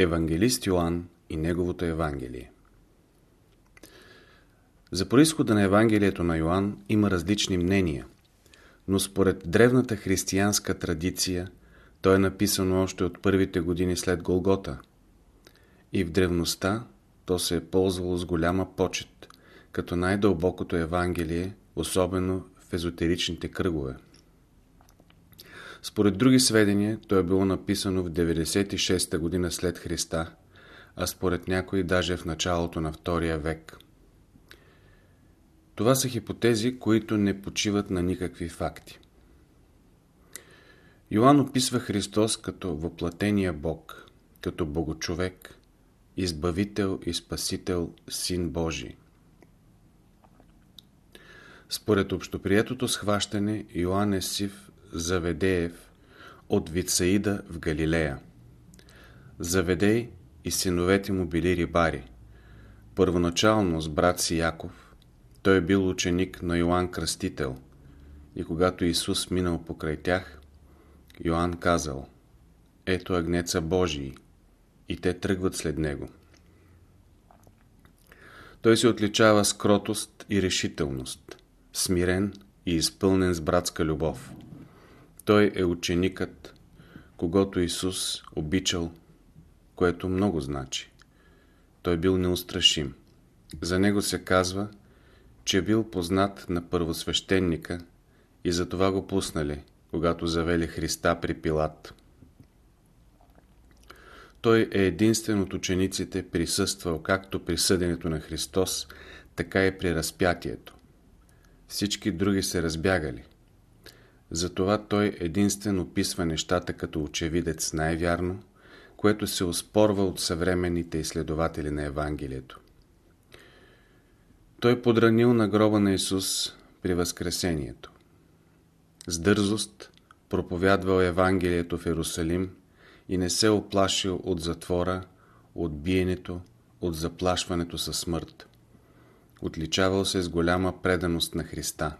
Евангелист Йоанн и неговото Евангелие За происхода на Евангелието на Йоанн има различни мнения, но според древната християнска традиция то е написано още от първите години след Голгота. И в древността то се е ползвало с голяма почет, като най-дълбокото Евангелие, особено в езотеричните кръгове. Според други сведения, то е било написано в 96-та година след Христа, а според някои даже в началото на втория век. Това са хипотези, които не почиват на никакви факти. Йоанн описва Христос като въплатения Бог, като Богочовек, Избавител и Спасител, Син Божий. Според общоприетото схващане, Йоанн е сив Заведеев от Вицаида в Галилея. Заведей и синовете му били рибари. Първоначално с брат си Яков, той е бил ученик на Йоанн Кръстител и когато Исус минал покрай тях, Йоанн казал Ето агнеца Божий и те тръгват след него. Той се отличава с кротост и решителност, смирен и изпълнен с братска любов. Той е ученикът, когато Исус обичал, което много значи. Той бил неустрашим. За него се казва, че бил познат на първосвещеника и затова го пуснали, когато завели Христа при Пилат. Той е единствен от учениците присъствал както при съденето на Христос, така и при разпятието. Всички други се разбягали. Затова той единствено описва нещата като очевидец най-вярно, което се оспорва от съвременните изследователи на Евангелието. Той подранил на гроба на Исус при Възкресението. С дързост проповядвал Евангелието в Иерусалим и не се оплашил от затвора, от биенето, от заплашването със смърт. Отличавал се с голяма преданост на Христа.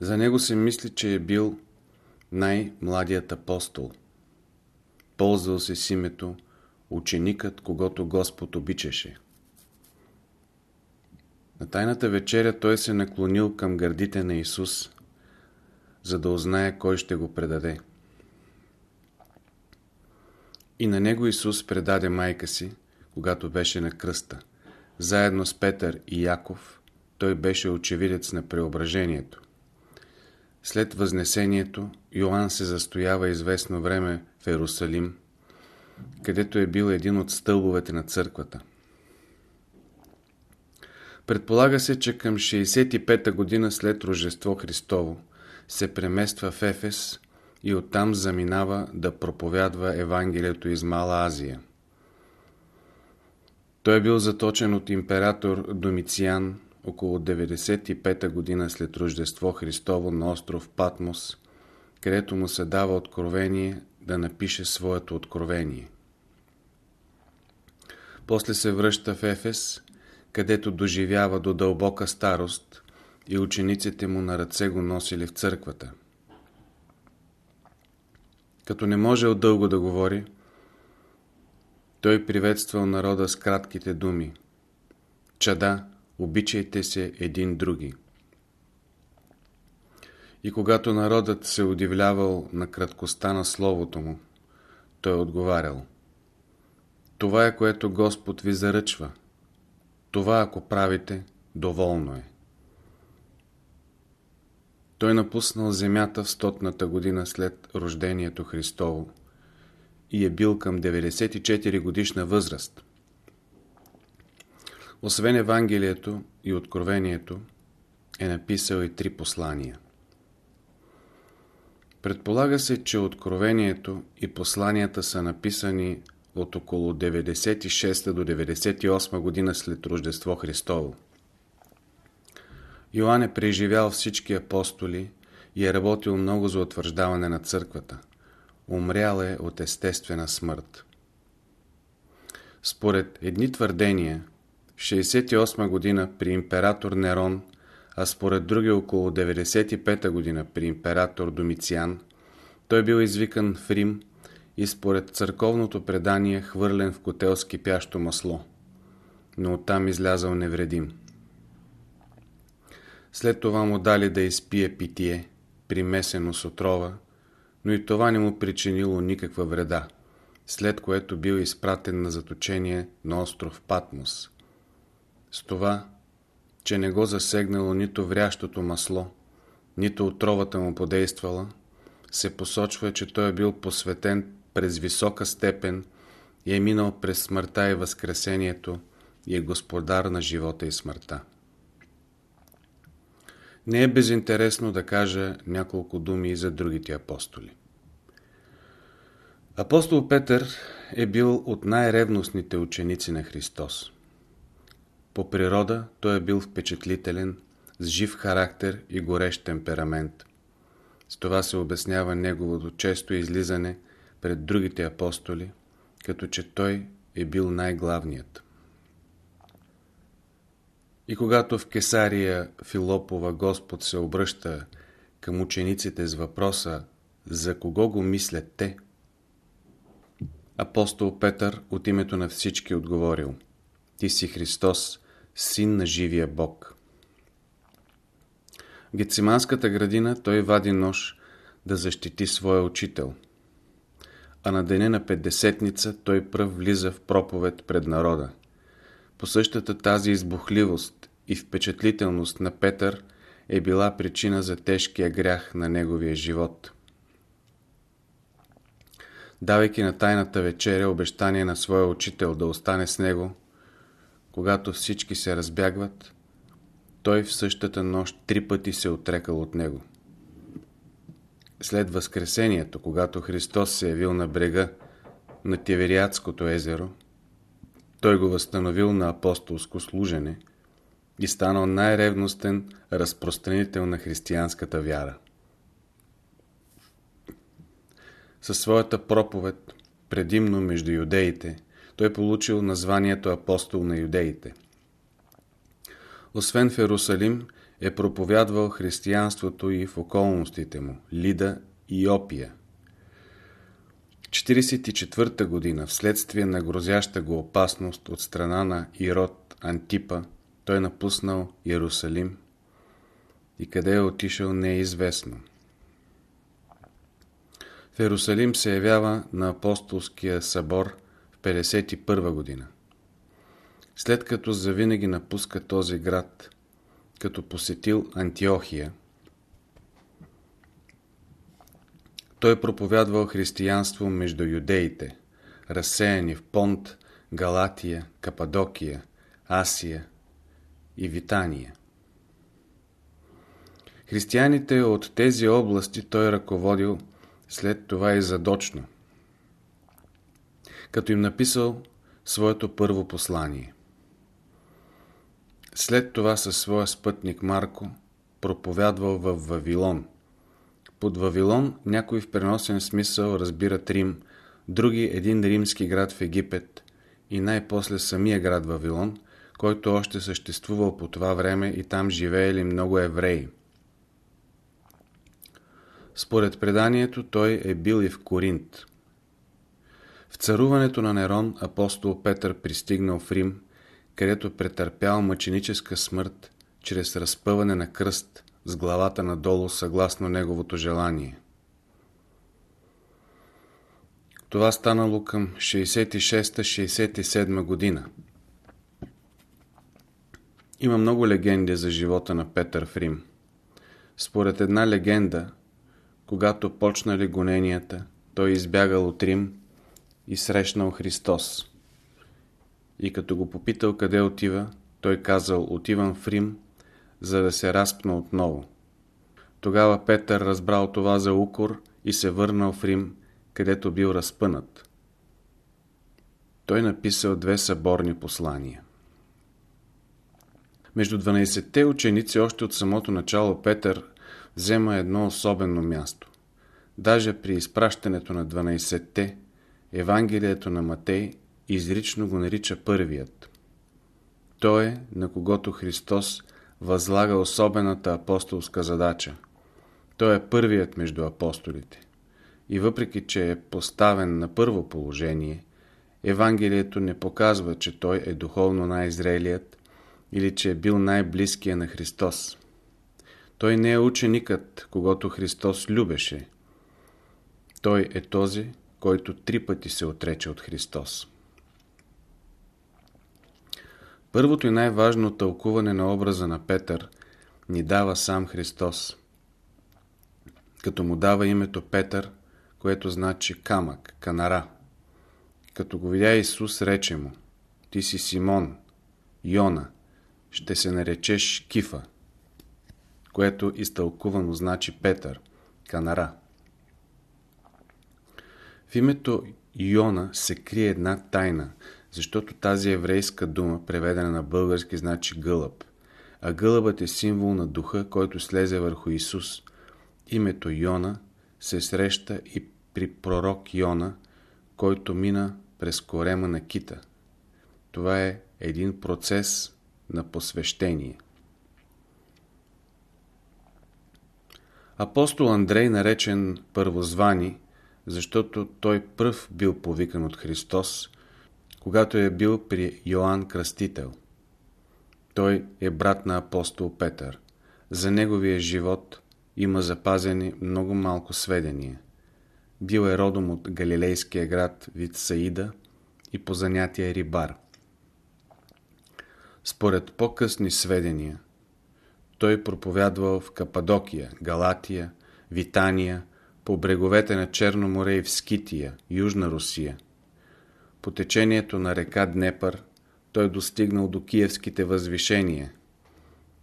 За него се мисли, че е бил най-младият апостол. Ползвал се с името ученикът, когато Господ обичаше. На тайната вечеря той се наклонил към гърдите на Исус, за да узнае кой ще го предаде. И на него Исус предаде майка си, когато беше на кръста. Заедно с Петър и Яков, той беше очевидец на преображението. След Възнесението Йоанн се застоява известно време в Ерусалим, където е бил един от стълбовете на църквата. Предполага се, че към 65-та година след Рождество Христово се премества в Ефес и оттам заминава да проповядва Евангелието из Мала Азия. Той е бил заточен от император Домициан около 95-та година след Рождество Христово на остров Патмос, където му се дава откровение да напише своето откровение. После се връща в Ефес, където доживява до дълбока старост и учениците му на ръце го носили в църквата. Като не можел дълго да говори, той приветствал народа с кратките думи. Чада, обичайте се един други. И когато народът се удивлявал на краткостта на словото му, той отговарял. Това е което Господ ви заръчва. Това, ако правите, доволно е. Той напуснал земята в стотната година след рождението Христово и е бил към 94 годишна възраст. Освен Евангелието и Откровението, е написал и три послания. Предполага се, че Откровението и посланията са написани от около 96 до 98 година след Рождество Христово. Йоанн е преживял всички апостоли и е работил много за утвърждаване на църквата. Умрял е от естествена смърт. Според едни твърдения, в 68 година при император Нерон, а според други около 95 година при император Домициан, той бил извикан в Рим и според църковното предание хвърлен в котел с кипящо масло, но оттам излязал невредим. След това му дали да изпие питие, примесено с отрова, но и това не му причинило никаква вреда, след което бил изпратен на заточение на остров Патмос. С това, че не го засегнало нито врящото масло, нито отровата му подействала, се посочва, че той е бил посветен през висока степен и е минал през смъртта и възкресението и е господар на живота и смъртта. Не е безинтересно да кажа няколко думи и за другите апостоли. Апостол Петър е бил от най-ревностните ученици на Христос. По природа той е бил впечатлителен, с жив характер и горещ темперамент. С това се обяснява неговото често излизане пред другите апостоли, като че той е бил най-главният. И когато в Кесария Филопова Господ се обръща към учениците с въпроса за кого го мислят те, апостол Петър от името на всички отговорил Ти си Христос, син на живия Бог. В Гециманската градина той вади нож да защити своя учител. А на деня на Петдесетница той пръв влиза в проповед пред народа. По същата тази избухливост и впечатлителност на Петър е била причина за тежкия грях на неговия живот. Давайки на тайната вечеря обещание на своя учител да остане с него, когато всички се разбягват, той в същата нощ три пъти се отрекал от него. След Възкресението, когато Христос се явил на брега на Тивериадското езеро, той го възстановил на апостолско служене и станал най-ревностен разпространител на християнската вяра. Със своята проповед, предимно между юдеите, той получил названието апостол на юдеите. Освен в Ерусалим, е проповядвал християнството и в околностите му, Лида и Опия. 44-та година, вследствие на грозяща го опасност от страна на Ирод Антипа, той напуснал Иерусалим и къде е отишъл не е известно. В Иерусалим се явява на апостолския събор в 51 година. След като завинаги напуска този град, като посетил Антиохия, той проповядвал християнство между юдеите, разсеяни в Понт, Галатия, Кападокия, Асия и Витания. Християните от тези области той ръководил след това и задочно, като им написал своето първо послание. След това със своя спътник Марко проповядвал в Вавилон. Под Вавилон някой в преносен смисъл разбират Рим, други един римски град в Египет и най-после самия град Вавилон, който още съществувал по това време и там живеели много евреи. Според преданието той е бил и в Коринт. Царуването на Нерон апостол Петър пристигнал в Рим където претърпял мъченическа смърт чрез разпъване на кръст с главата надолу съгласно неговото желание. Това станало към 66-67 година. Има много легенди за живота на Петър в Рим. Според една легенда, когато почнали гоненията, той избягал от Рим и срещнал Христос. И като го попитал къде отива, той казал, отивам в Рим, за да се разпна отново. Тогава Петър разбрал това за укор и се върнал в Рим, където бил разпънат. Той написал две съборни послания. Между 12-те ученици още от самото начало Петър взема едно особено място. Даже при изпращането на 12-те, Евангелието на Матей изрично го нарича първият. Той е, на когото Христос възлага особената апостолска задача. Той е първият между апостолите. и въпреки, че е поставен на първо положение, Евангелието не показва, че той е духовно най-зрелият или че е бил най-близкия на Христос. Той не е ученикът, когато Христос любеше. Той е този, който три пъти се отрече от Христос. Първото и най-важно тълкуване на образа на Петър ни дава сам Христос. Като му дава името Петър, което значи камък, канара. Като го видя Исус, рече му, ти си Симон, Йона, ще се наречеш Кифа, което изтълкувано значи Петър, канара. Името Йона се крие една тайна, защото тази еврейска дума, преведена на български, значи гълъб. А гълъбът е символ на духа, който слезе върху Исус. Името Йона се среща и при пророк Йона, който мина през корема на кита. Това е един процес на посвещение. Апостол Андрей, наречен първозвани, защото той пръв бил повикан от Христос, когато е бил при Йоанн Кръстител. Той е брат на апостол Петър. За неговия живот има запазени много малко сведения. Бил е родом от галилейския град Витсаида и по занятие рибар. Според по-късни сведения, той проповядвал в Кападокия, Галатия, Витания, по бреговете на Черно море и в Скития, Южна Русия. По течението на река Днепър той достигнал до киевските възвишения,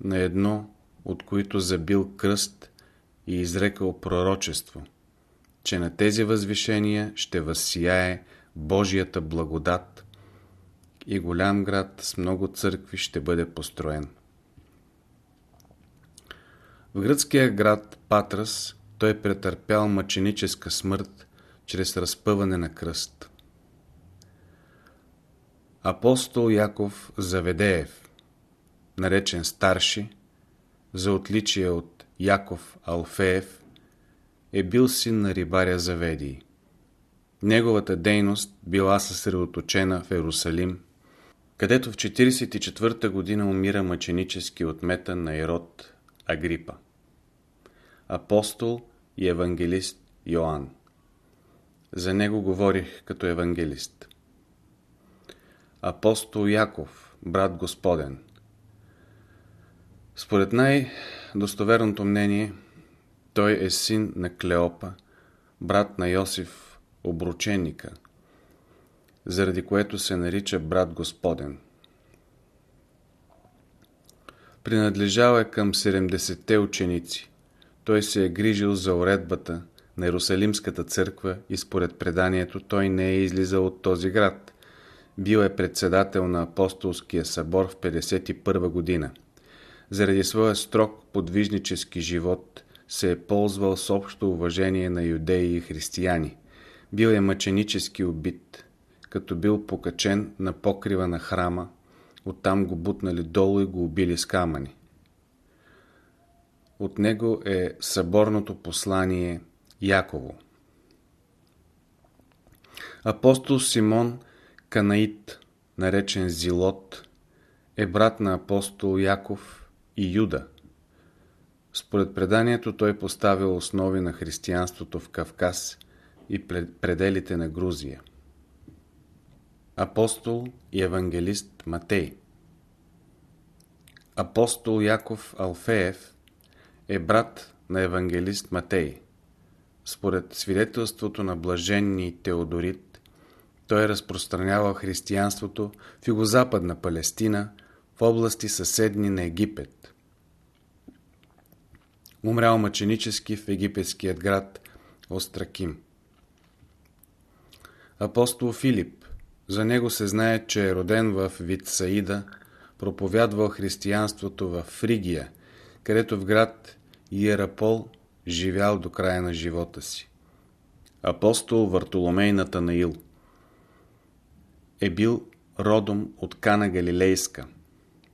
на едно от които забил кръст и изрекал пророчество, че на тези възвишения ще възсияе Божията благодат и голям град с много църкви ще бъде построен. В гръцкия град Патрас той претърпял мъченическа смърт чрез разпъване на кръст. Апостол Яков Заведеев, наречен старши, за отличие от Яков Алфеев, е бил син на рибаря Заведий. Неговата дейност била съсредоточена в Ерусалим, където в 44 година умира мъченически отмета на Ирод Агрипа. Апостол и евангелист Йоанн. За него говорих като евангелист. Апостол Яков, брат Господен. Според най-достоверното мнение, той е син на Клеопа, брат на Йосиф Обрученика, заради което се нарича брат Господен. Принадлежал е към 70-те ученици. Той се е грижил за уредбата на Иерусалимската църква и според преданието той не е излизал от този град. Бил е председател на Апостолския събор в 51 година. Заради своя строг подвижнически живот се е ползвал с общо уважение на юдеи и християни. Бил е мъченически убит, като бил покачен на покрива на храма, оттам го бутнали долу и го убили с камъни. От него е съборното послание Яково. Апостол Симон Канаит, наречен Зилот, е брат на апостол Яков и Юда. Според преданието той поставил основи на християнството в Кавказ и пределите на Грузия. Апостол и евангелист Матей Апостол Яков Алфеев е брат на евангелист Матей. Според свидетелството на блаженни Теодорит, той разпространявал християнството в югозападна Палестина, в области съседни на Египет. Умрял мъченически в египетският град Остраким. Апостол Филип, за него се знае, че е роден в Витсаида, проповядвал християнството в Фригия, където в град Иерапол живял до края на живота си. Апостол Вартоломей Натанаил е бил родом от Кана Галилейска,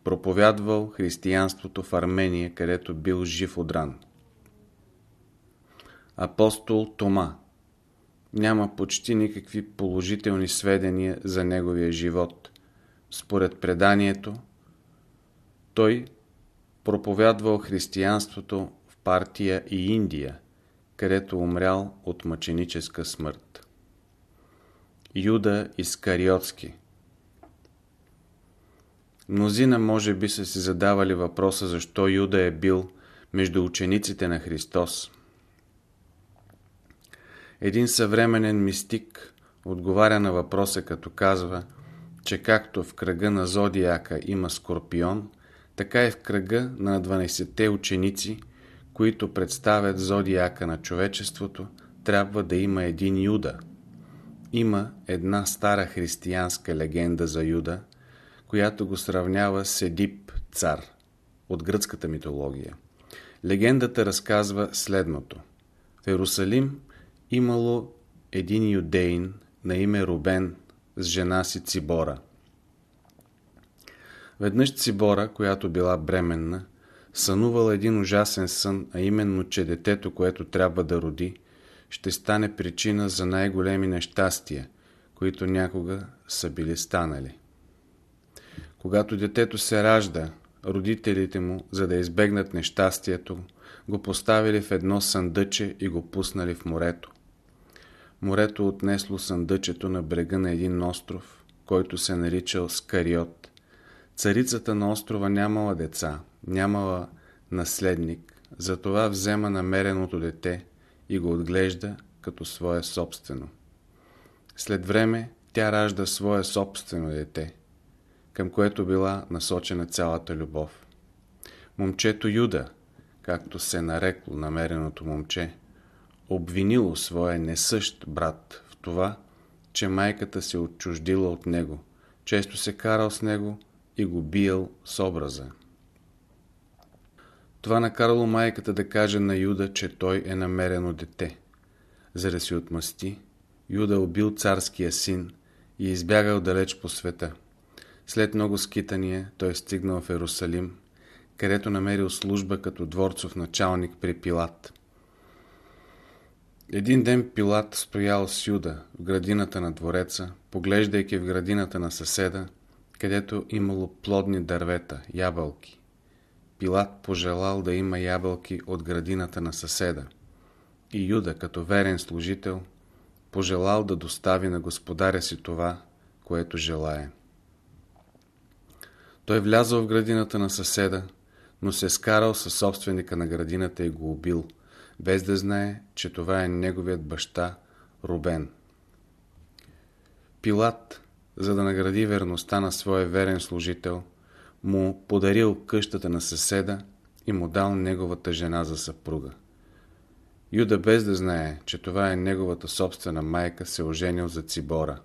проповядвал християнството в Армения, където бил жив одран. Апостол Тома няма почти никакви положителни сведения за неговия живот. Според преданието, той проповядвал християнството партия и Индия, където умрял от мъченическа смърт. Юда Искариотски Мнозина може би са си задавали въпроса защо Юда е бил между учениците на Христос. Един съвременен мистик отговаря на въпроса като казва, че както в кръга на Зодиака има Скорпион, така и в кръга на 12-те ученици, които представят Зодиака на човечеството, трябва да има един Юда. Има една стара християнска легенда за Юда, която го сравнява с Едип цар от гръцката митология. Легендата разказва следното. В Иерусалим имало един юдеин на име Рубен с жена си Цибора. Веднъж Цибора, която била бременна, сънувала един ужасен сън, а именно, че детето, което трябва да роди, ще стане причина за най-големи нещастия, които някога са били станали. Когато детето се ражда, родителите му, за да избегнат нещастието, го поставили в едно съндъче и го пуснали в морето. Морето отнесло съндъчето на брега на един остров, който се наричал Скариот. Царицата на острова нямала деца, нямала наследник, затова взема намереното дете и го отглежда като свое собствено. След време тя ражда свое собствено дете, към което била насочена цялата любов. Момчето Юда, както се нарекло намереното момче, обвинило своя несъщ брат в това, че майката се отчуждила от него, често се карал с него и го биял с образа. Това накарало майката да каже на Юда, че той е намерено дете. За да си отмъсти, Юда убил царския син и избягал далеч по света. След много скитания той стигнал в Ерусалим, където намерил служба като дворцов началник при Пилат. Един ден Пилат стоял с Юда в градината на двореца, поглеждайки в градината на съседа, където имало плодни дървета, ябълки. Пилат пожелал да има ябълки от градината на съседа. И Юда, като верен служител, пожелал да достави на господаря си това, което желая. Той влязъл в градината на съседа, но се скарал със собственика на градината и го убил, без да знае, че това е неговият баща Рубен. Пилат, за да награди верността на своя верен служител, му подарил къщата на съседа и му дал неговата жена за съпруга. Юда без да знае, че това е неговата собствена майка, се оженил за Цибора.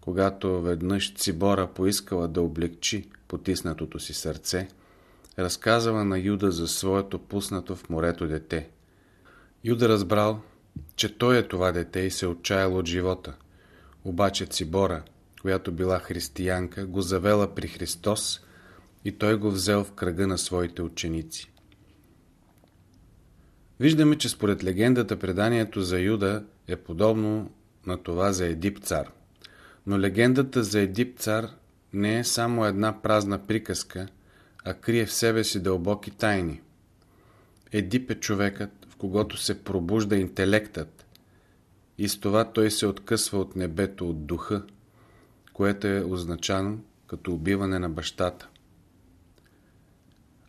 Когато веднъж Цибора поискала да облегчи потиснатото си сърце, разказала на Юда за своето пуснато в морето дете. Юда разбрал, че той е това дете и се отчаял от живота. Обаче Цибора, която била християнка, го завела при Христос и той го взел в кръга на своите ученици. Виждаме, че според легендата преданието за Юда е подобно на това за Едип цар. Но легендата за Едип цар не е само една празна приказка, а крие в себе си дълбоки тайни. Едип е човекът, в когото се пробужда интелектът и с това той се откъсва от небето, от духа, което е означано като убиване на бащата.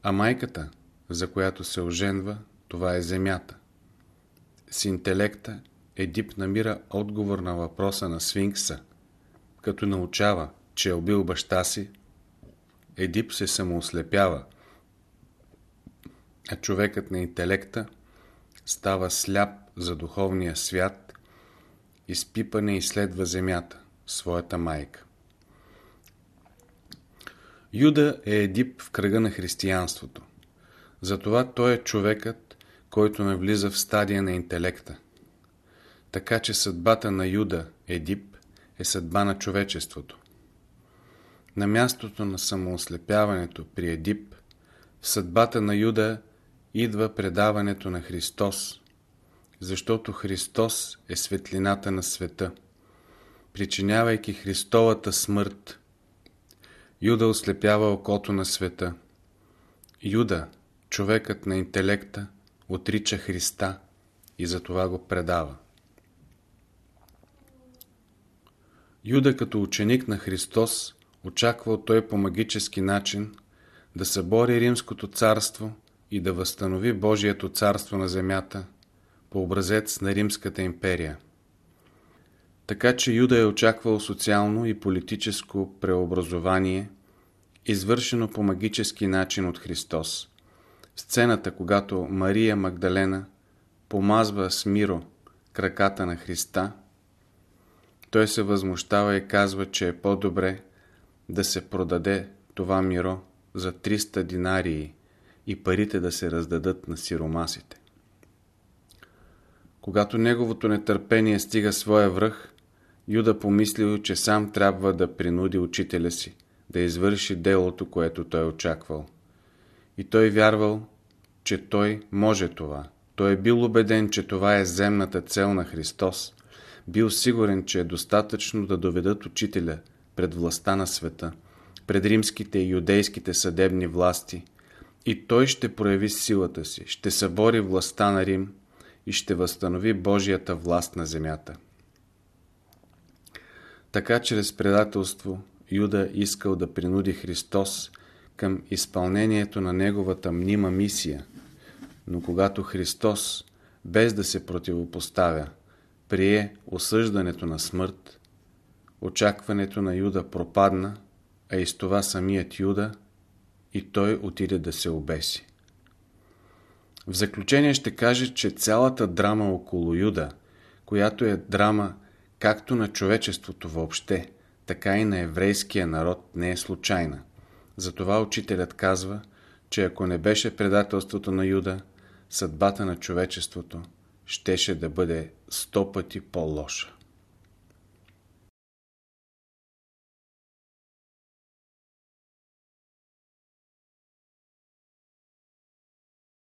А майката, за която се оженва, това е земята. С интелекта Едип намира отговор на въпроса на Сфинкса, като научава, че е убил баща си, Едип се самоослепява, а човекът на интелекта става сляп за духовния свят, изпипане и изследва земята, своята майка. Юда е Едип в кръга на християнството. Затова той е човекът, който навлиза в стадия на интелекта. Така че съдбата на Юда, Едип, е съдба на човечеството. На мястото на самоослепяването при Едип, в съдбата на Юда идва предаването на Христос защото Христос е светлината на света. Причинявайки Христовата смърт, Юда ослепява окото на света. Юда, човекът на интелекта, отрича Христа и затова го предава. Юда като ученик на Христос очаквал той по магически начин да събори Римското царство и да възстанови Божието царство на земята по образец на Римската империя. Така че Юда е очаквал социално и политическо преобразование, извършено по магически начин от Христос. Сцената, когато Мария Магдалена помазва с миро краката на Христа, той се възмущава и казва, че е по-добре да се продаде това миро за 300 динарии и парите да се раздадат на сиромасите. Когато неговото нетърпение стига своя връх, Юда помислил, че сам трябва да принуди учителя си да извърши делото, което той очаквал. И той вярвал, че той може това. Той е бил убеден, че това е земната цел на Христос. Бил сигурен, че е достатъчно да доведат учителя пред властта на света, пред римските и юдейските съдебни власти, и той ще прояви силата си, ще събори властта на Рим и ще възстанови Божията власт на земята. Така чрез предателство Юда искал да принуди Христос към изпълнението на неговата мнима мисия, но когато Христос, без да се противопоставя, прие осъждането на смърт, очакването на Юда пропадна, а и с това самият Юда и той отиде да се обеси. В заключение ще кажа, че цялата драма около Юда, която е драма както на човечеството въобще, така и на еврейския народ, не е случайна. Затова учителят казва, че ако не беше предателството на Юда, съдбата на човечеството щеше да бъде сто пъти по-лоша.